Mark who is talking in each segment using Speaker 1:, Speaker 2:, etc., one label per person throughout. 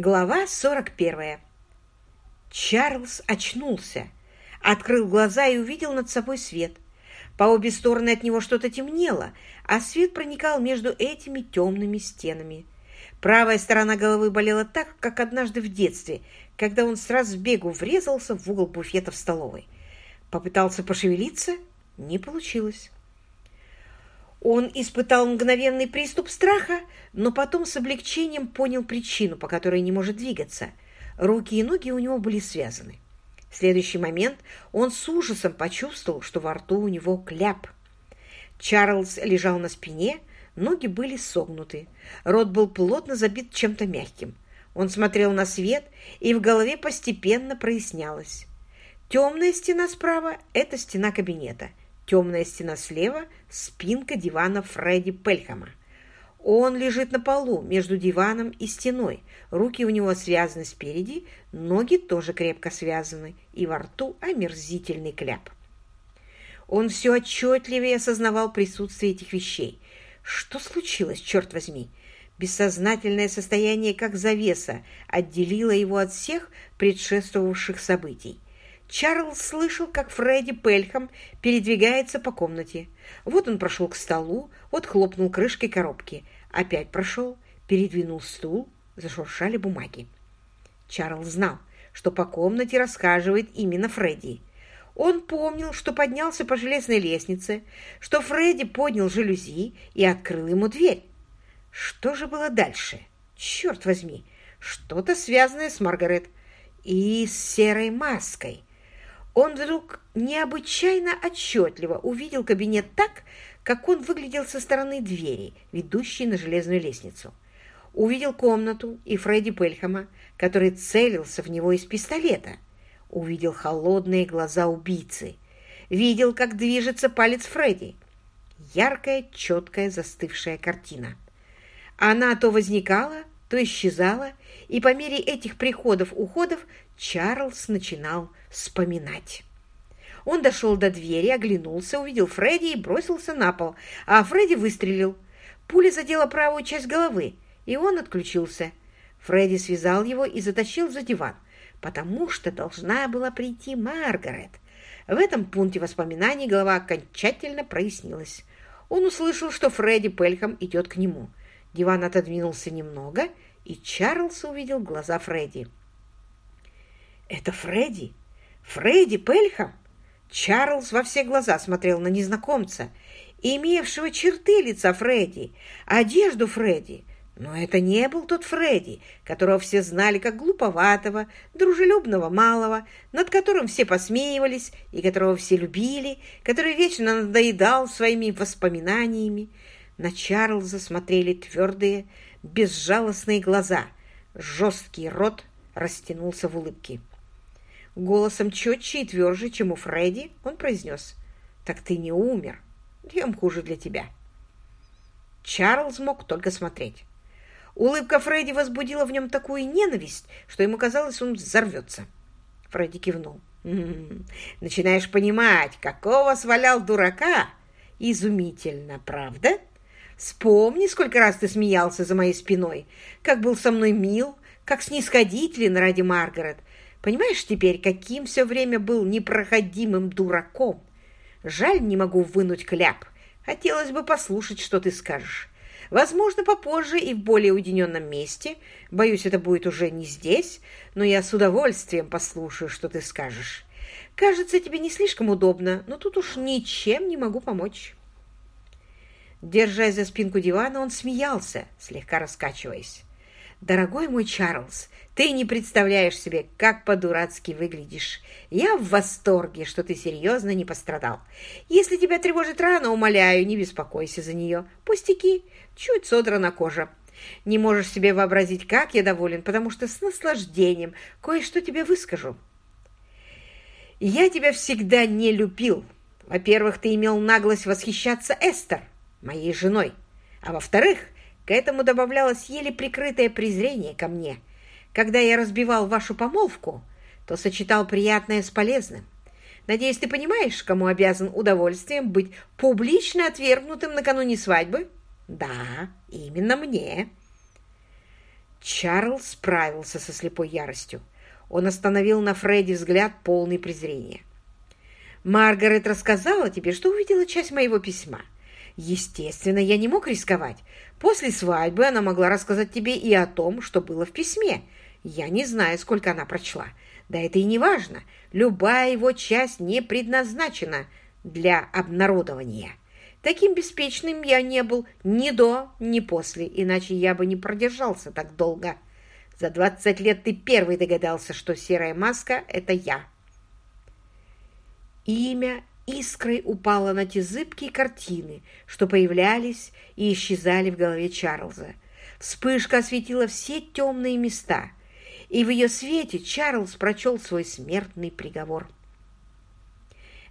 Speaker 1: Глава 41. Чарльз очнулся, открыл глаза и увидел над собой свет. По обе стороны от него что-то темнело, а свет проникал между этими темными стенами. Правая сторона головы болела так, как однажды в детстве, когда он с разбегу врезался в угол буфета в столовой. Попытался пошевелиться – не получилось. Он испытал мгновенный приступ страха, но потом с облегчением понял причину, по которой не может двигаться. Руки и ноги у него были связаны. В следующий момент он с ужасом почувствовал, что во рту у него кляп. Чарльз лежал на спине, ноги были согнуты, рот был плотно забит чем-то мягким. Он смотрел на свет, и в голове постепенно прояснялось. Темная стена справа – это стена кабинета – Темная стена слева – спинка дивана Фредди Пельхама. Он лежит на полу между диваном и стеной. Руки у него связаны спереди, ноги тоже крепко связаны, и во рту омерзительный кляп. Он все отчетливее осознавал присутствие этих вещей. Что случилось, черт возьми? Бессознательное состояние, как завеса, отделило его от всех предшествовавших событий. Чарльз слышал, как Фредди Пельхам передвигается по комнате. Вот он прошел к столу, вот хлопнул крышкой коробки. Опять прошел, передвинул стул, зашуршали бумаги. Чарльз знал, что по комнате рассказывает именно Фредди. Он помнил, что поднялся по железной лестнице, что Фредди поднял жалюзи и открыл ему дверь. Что же было дальше? Черт возьми, что-то связанное с Маргарет и с серой маской он вдруг необычайно отчетливо увидел кабинет так, как он выглядел со стороны двери, ведущей на железную лестницу. Увидел комнату и Фредди Пельхама, который целился в него из пистолета. Увидел холодные глаза убийцы. Видел, как движется палец Фредди. Яркая, четкая, застывшая картина. Она то возникала, то исчезала, и по мере этих приходов-уходов Чарльз начинал вспоминать. Он дошел до двери, оглянулся, увидел Фредди и бросился на пол, а Фредди выстрелил. Пуля задела правую часть головы, и он отключился. Фредди связал его и затащил за диван, потому что должна была прийти Маргарет. В этом пункте воспоминаний голова окончательно прояснилась. Он услышал, что Фредди Пельхам идет к нему. Диван отодвинулся немного, и Чарльз увидел глаза Фредди. «Это Фредди? Фредди Пельхам?» Чарльз во все глаза смотрел на незнакомца, имевшего черты лица Фредди, одежду Фредди. Но это не был тот Фредди, которого все знали как глуповатого, дружелюбного малого, над которым все посмеивались и которого все любили, который вечно надоедал своими воспоминаниями. На Чарльза смотрели твердые, безжалостные глаза, жесткий рот растянулся в улыбке. Голосом четче и тверже, чем у Фредди, он произнес, «Так ты не умер, тем хуже для тебя». Чарльз мог только смотреть. Улыбка Фредди возбудила в нем такую ненависть, что ему казалось, он взорвется. Фредди кивнул. «М «М-м, -м, «Начинаешь понимать, какого свалял дурака? Изумительно, правда?» Вспомни, сколько раз ты смеялся за моей спиной, как был со мной мил, как снисходителен ради Маргарет. Понимаешь теперь, каким все время был непроходимым дураком? Жаль, не могу вынуть кляп. Хотелось бы послушать, что ты скажешь. Возможно, попозже и в более уединенном месте. Боюсь, это будет уже не здесь, но я с удовольствием послушаю, что ты скажешь. Кажется, тебе не слишком удобно, но тут уж ничем не могу помочь». Держась за спинку дивана, он смеялся, слегка раскачиваясь. «Дорогой мой Чарльз, ты не представляешь себе, как по-дурацки выглядишь. Я в восторге, что ты серьезно не пострадал. Если тебя тревожит рана, умоляю, не беспокойся за нее. Пустяки, чуть содрана кожа. Не можешь себе вообразить, как я доволен, потому что с наслаждением кое-что тебе выскажу. Я тебя всегда не любил. Во-первых, ты имел наглость восхищаться Эстер» моей женой, а во-вторых, к этому добавлялось еле прикрытое презрение ко мне. Когда я разбивал вашу помолвку, то сочетал приятное с полезным. Надеюсь, ты понимаешь, кому обязан удовольствием быть публично отвергнутым накануне свадьбы? Да, именно мне. Чарльз справился со слепой яростью. Он остановил на Фредди взгляд полный презрения. «Маргарет рассказала тебе, что увидела часть моего письма. Естественно, я не мог рисковать. После свадьбы она могла рассказать тебе и о том, что было в письме. Я не знаю, сколько она прочла. Да это и не важно. Любая его часть не предназначена для обнародования. Таким беспечным я не был ни до, ни после, иначе я бы не продержался так долго. За двадцать лет ты первый догадался, что серая маска — это я. Имя искрой упало на те зыбкие картины, что появлялись и исчезали в голове Чарльза. Вспышка осветила все темные места, и в ее свете Чарльз прочел свой смертный приговор.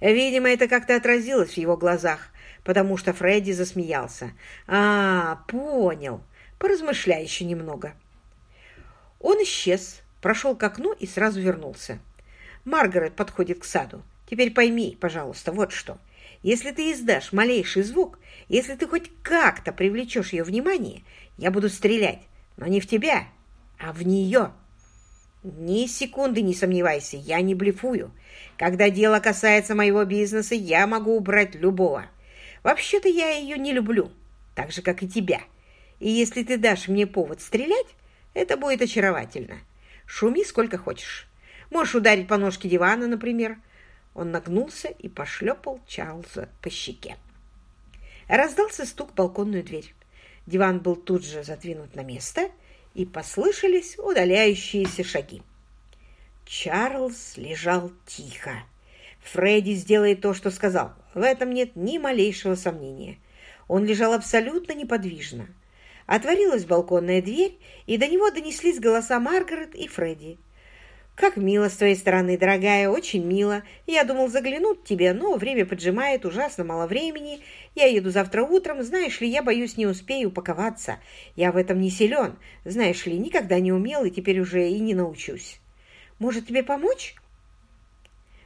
Speaker 1: Видимо, это как-то отразилось в его глазах, потому что Фредди засмеялся. «А, понял. Поразмышляй еще немного». Он исчез, прошел к окну и сразу вернулся. Маргарет подходит к саду. «Теперь пойми, пожалуйста, вот что. Если ты издашь малейший звук, если ты хоть как-то привлечешь ее внимание, я буду стрелять, но не в тебя, а в нее». Ни секунды не сомневайся, я не блефую. Когда дело касается моего бизнеса, я могу убрать любого. Вообще-то я ее не люблю, так же, как и тебя. И если ты дашь мне повод стрелять, это будет очаровательно. Шуми сколько хочешь. Можешь ударить по ножке дивана, например. Он нагнулся и пошлепал Чарльза по щеке. Раздался стук в балконную дверь. Диван был тут же задвинут на место, и послышались удаляющиеся шаги. Чарльз лежал тихо. Фредди сделает то, что сказал. В этом нет ни малейшего сомнения. Он лежал абсолютно неподвижно. Отворилась балконная дверь, и до него донеслись голоса Маргарет и Фредди. «Как мило с твоей стороны, дорогая, очень мило. Я думал заглянуть тебе, но время поджимает, ужасно мало времени. Я еду завтра утром, знаешь ли, я боюсь, не успею упаковаться. Я в этом не силен, знаешь ли, никогда не умел и теперь уже и не научусь. Может, тебе помочь?»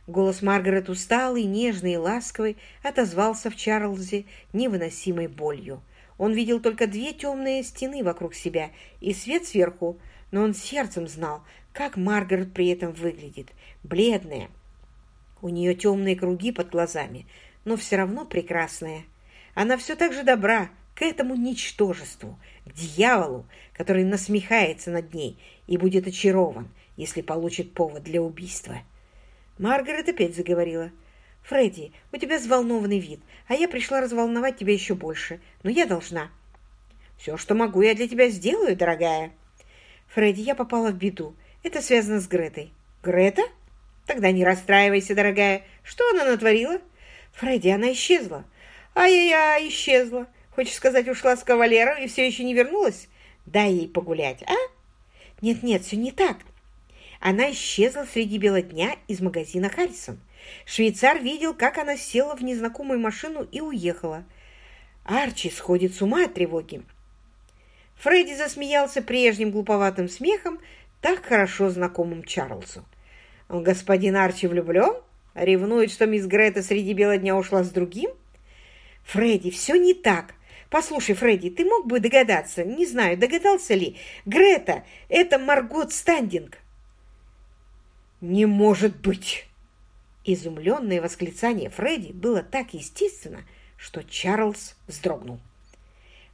Speaker 1: Голос Маргарет усталый, нежный и ласковый отозвался в Чарльзе невыносимой болью. Он видел только две темные стены вокруг себя и свет сверху, но он сердцем знал, как Маргарет при этом выглядит, бледная. У нее темные круги под глазами, но все равно прекрасная. Она все так же добра к этому ничтожеству, к дьяволу, который насмехается над ней и будет очарован, если получит повод для убийства. Маргарет опять заговорила. «Фредди, у тебя взволнованный вид, а я пришла разволновать тебя еще больше, но я должна». «Все, что могу, я для тебя сделаю, дорогая». «Фредди, я попала в беду. Это связано с Гретой». «Грета? Тогда не расстраивайся, дорогая. Что она натворила?» «Фредди, она исчезла». «Ай-яй-яй, исчезла. Хочешь сказать, ушла с кавалером и все еще не вернулась? Дай ей погулять, а?» «Нет-нет, все не так. Она исчезла среди бела дня из магазина Харрисон. Швейцар видел, как она села в незнакомую машину и уехала. Арчи сходит с ума от тревоги. Фредди засмеялся прежним глуповатым смехом, так хорошо знакомым Чарльзу. «Господин Арчи влюблен? Ревнует, что мисс Грета среди бела дня ушла с другим?» «Фредди, все не так. Послушай, Фредди, ты мог бы догадаться, не знаю, догадался ли, Грета — это Маргот Стандинг». «Не может быть!» Изумленное восклицание Фредди было так естественно, что Чарльз вздрогнул.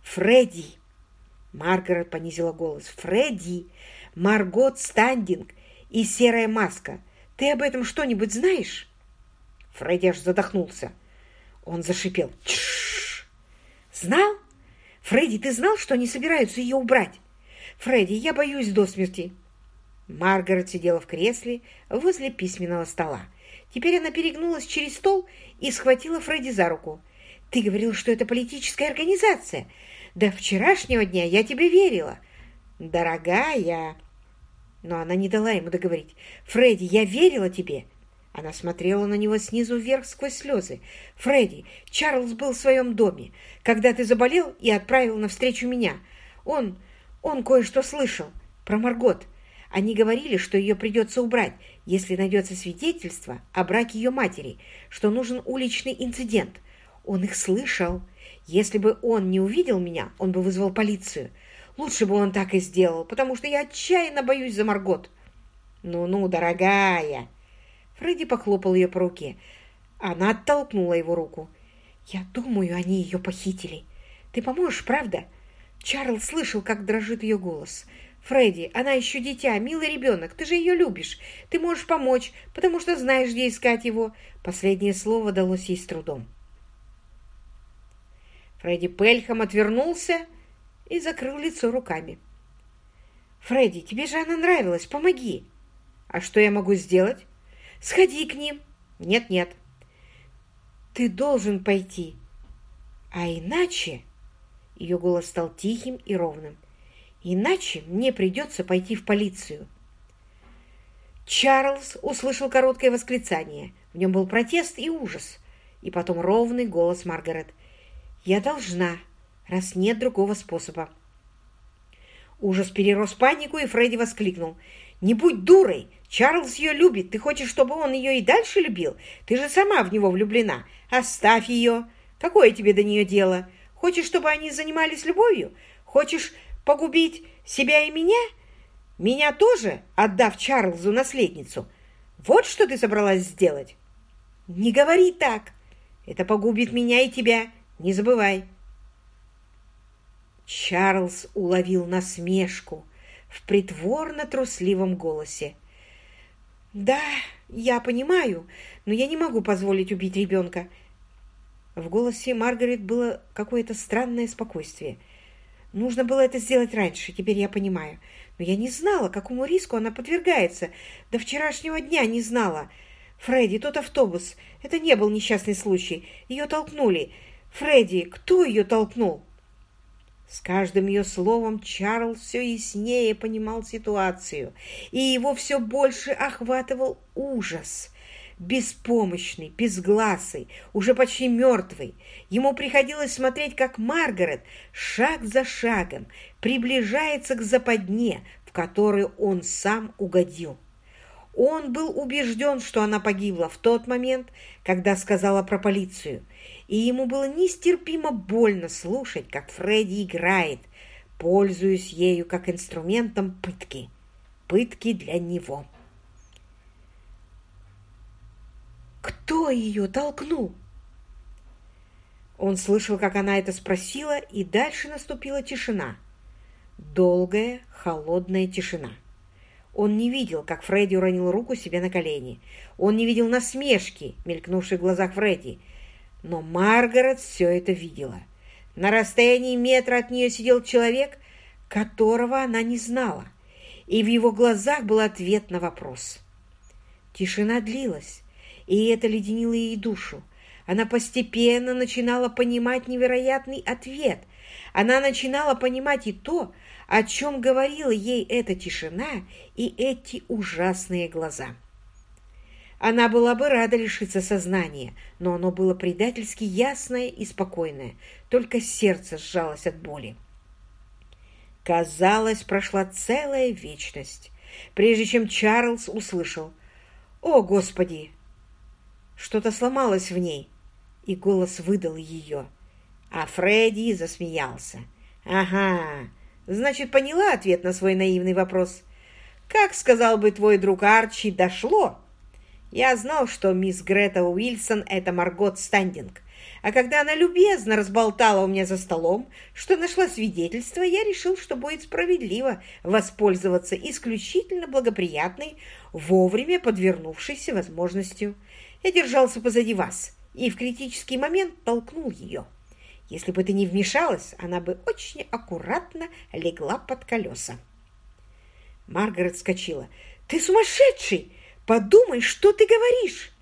Speaker 1: «Фредди!» Маргарет понизила голос. «Фредди! Маргот Стандинг и серая маска. Ты об этом что-нибудь знаешь?» Фредди аж задохнулся. Он зашипел. «Тш! Знал? Фредди, ты знал, что они собираются ее убрать? Фредди, я боюсь до смерти. Маргарет сидела в кресле возле письменного стола. Теперь она перегнулась через стол и схватила Фредди за руку. «Ты говорил, что это политическая организация. До вчерашнего дня я тебе верила». «Дорогая!» Но она не дала ему договорить. «Фредди, я верила тебе!» Она смотрела на него снизу вверх сквозь слезы. «Фредди, Чарльз был в своем доме, когда ты заболел и отправил навстречу меня. Он, он кое-что слышал про Маргот. Они говорили, что ее придется убрать, если найдется свидетельство о браке ее матери, что нужен уличный инцидент. Он их слышал. Если бы он не увидел меня, он бы вызвал полицию. Лучше бы он так и сделал, потому что я отчаянно боюсь за Маргот. Ну-ну, дорогая. Фредди похлопал ее по руке. Она оттолкнула его руку. Я думаю, они ее похитили. Ты поможешь, правда? Чарльз слышал, как дрожит ее голос. «Фредди, она еще дитя, милый ребенок, ты же ее любишь. Ты можешь помочь, потому что знаешь, где искать его». Последнее слово далось ей с трудом. Фредди Пельхам отвернулся и закрыл лицо руками. «Фредди, тебе же она нравилась, помоги!» «А что я могу сделать?» «Сходи к ним!» «Нет-нет!» «Ты должен пойти, а иначе...» Ее голос стал тихим и ровным. «Иначе мне придется пойти в полицию». Чарльз услышал короткое восклицание. В нем был протест и ужас. И потом ровный голос Маргарет. «Я должна, раз нет другого способа». Ужас перерос панику, и Фредди воскликнул. «Не будь дурой! Чарльз ее любит. Ты хочешь, чтобы он ее и дальше любил? Ты же сама в него влюблена. Оставь ее. Какое тебе до нее дело? Хочешь, чтобы они занимались любовью? Хочешь погубить себя и меня? Меня тоже, отдав Чарльзу наследницу? Вот что ты собралась сделать? Не говори так. Это погубит меня и тебя. Не забывай. Чарльз уловил насмешку в притворно-трусливом голосе. «Да, я понимаю, но я не могу позволить убить ребенка. В голосе Маргарет было какое-то странное спокойствие. Нужно было это сделать раньше, теперь я понимаю. Но я не знала, какому риску она подвергается. До вчерашнего дня не знала. Фредди, тот автобус. Это не был несчастный случай. Ее толкнули. Фредди, кто ее толкнул? С каждым ее словом Чарльз все яснее понимал ситуацию, и его все больше охватывал ужас – беспомощный, безгласый, уже почти мертвый. Ему приходилось смотреть, как Маргарет шаг за шагом приближается к западне, в которую он сам угодил. Он был убежден, что она погибла в тот момент, когда сказала про полицию, и ему было нестерпимо больно слушать, как Фредди играет, пользуясь ею как инструментом пытки. Пытки для него. Кто ее толкнул? Он слышал, как она это спросила, и дальше наступила тишина. Долгая, холодная тишина. Он не видел, как Фредди уронил руку себе на колени. Он не видел насмешки, мелькнувшей в глазах Фредди. Но Маргарет все это видела. На расстоянии метра от нее сидел человек, которого она не знала, и в его глазах был ответ на вопрос. Тишина длилась и это леденило ей душу. Она постепенно начинала понимать невероятный ответ. Она начинала понимать и то, о чем говорила ей эта тишина и эти ужасные глаза. Она была бы рада лишиться сознания, но оно было предательски ясное и спокойное, только сердце сжалось от боли. Казалось, прошла целая вечность, прежде чем Чарльз услышал «О, Господи, что-то сломалось в ней, и голос выдал ее. А Фредди засмеялся. «Ага, значит, поняла ответ на свой наивный вопрос. Как сказал бы твой друг Арчи, дошло. Я знал, что мисс Грета Уилсон — это Маргот Стандинг. А когда она любезно разболтала у меня за столом, что нашла свидетельство, я решил, что будет справедливо воспользоваться исключительно благоприятной, вовремя подвернувшейся возможностью. Я держался позади вас и в критический момент толкнул ее. Если бы ты не вмешалась, она бы очень аккуратно легла под колеса. Маргарет вскочила. «Ты сумасшедший! Подумай, что ты говоришь!»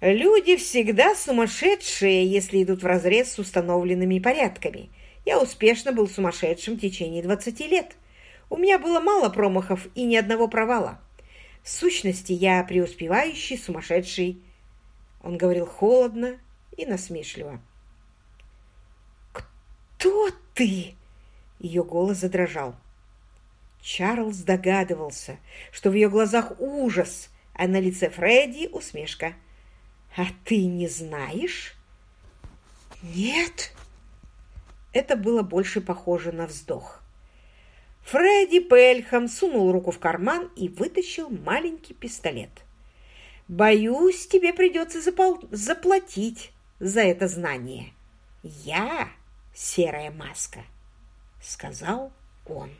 Speaker 1: Люди всегда сумасшедшие, если идут вразрез с установленными порядками. Я успешно был сумасшедшим в течение 20 лет. У меня было мало промахов и ни одного провала. В сущности, я преуспевающий, сумасшедший. Он говорил холодно и насмешливо. «Кто ты?» Ее голос задрожал. Чарльз догадывался, что в ее глазах ужас, а на лице Фредди усмешка. «А ты не знаешь?» «Нет». это было больше похоже на вздох. Фредди Пельхам сунул руку в карман и вытащил маленький пистолет. «Боюсь, тебе придется запол... заплатить за это знание. Я серая маска», — сказал он.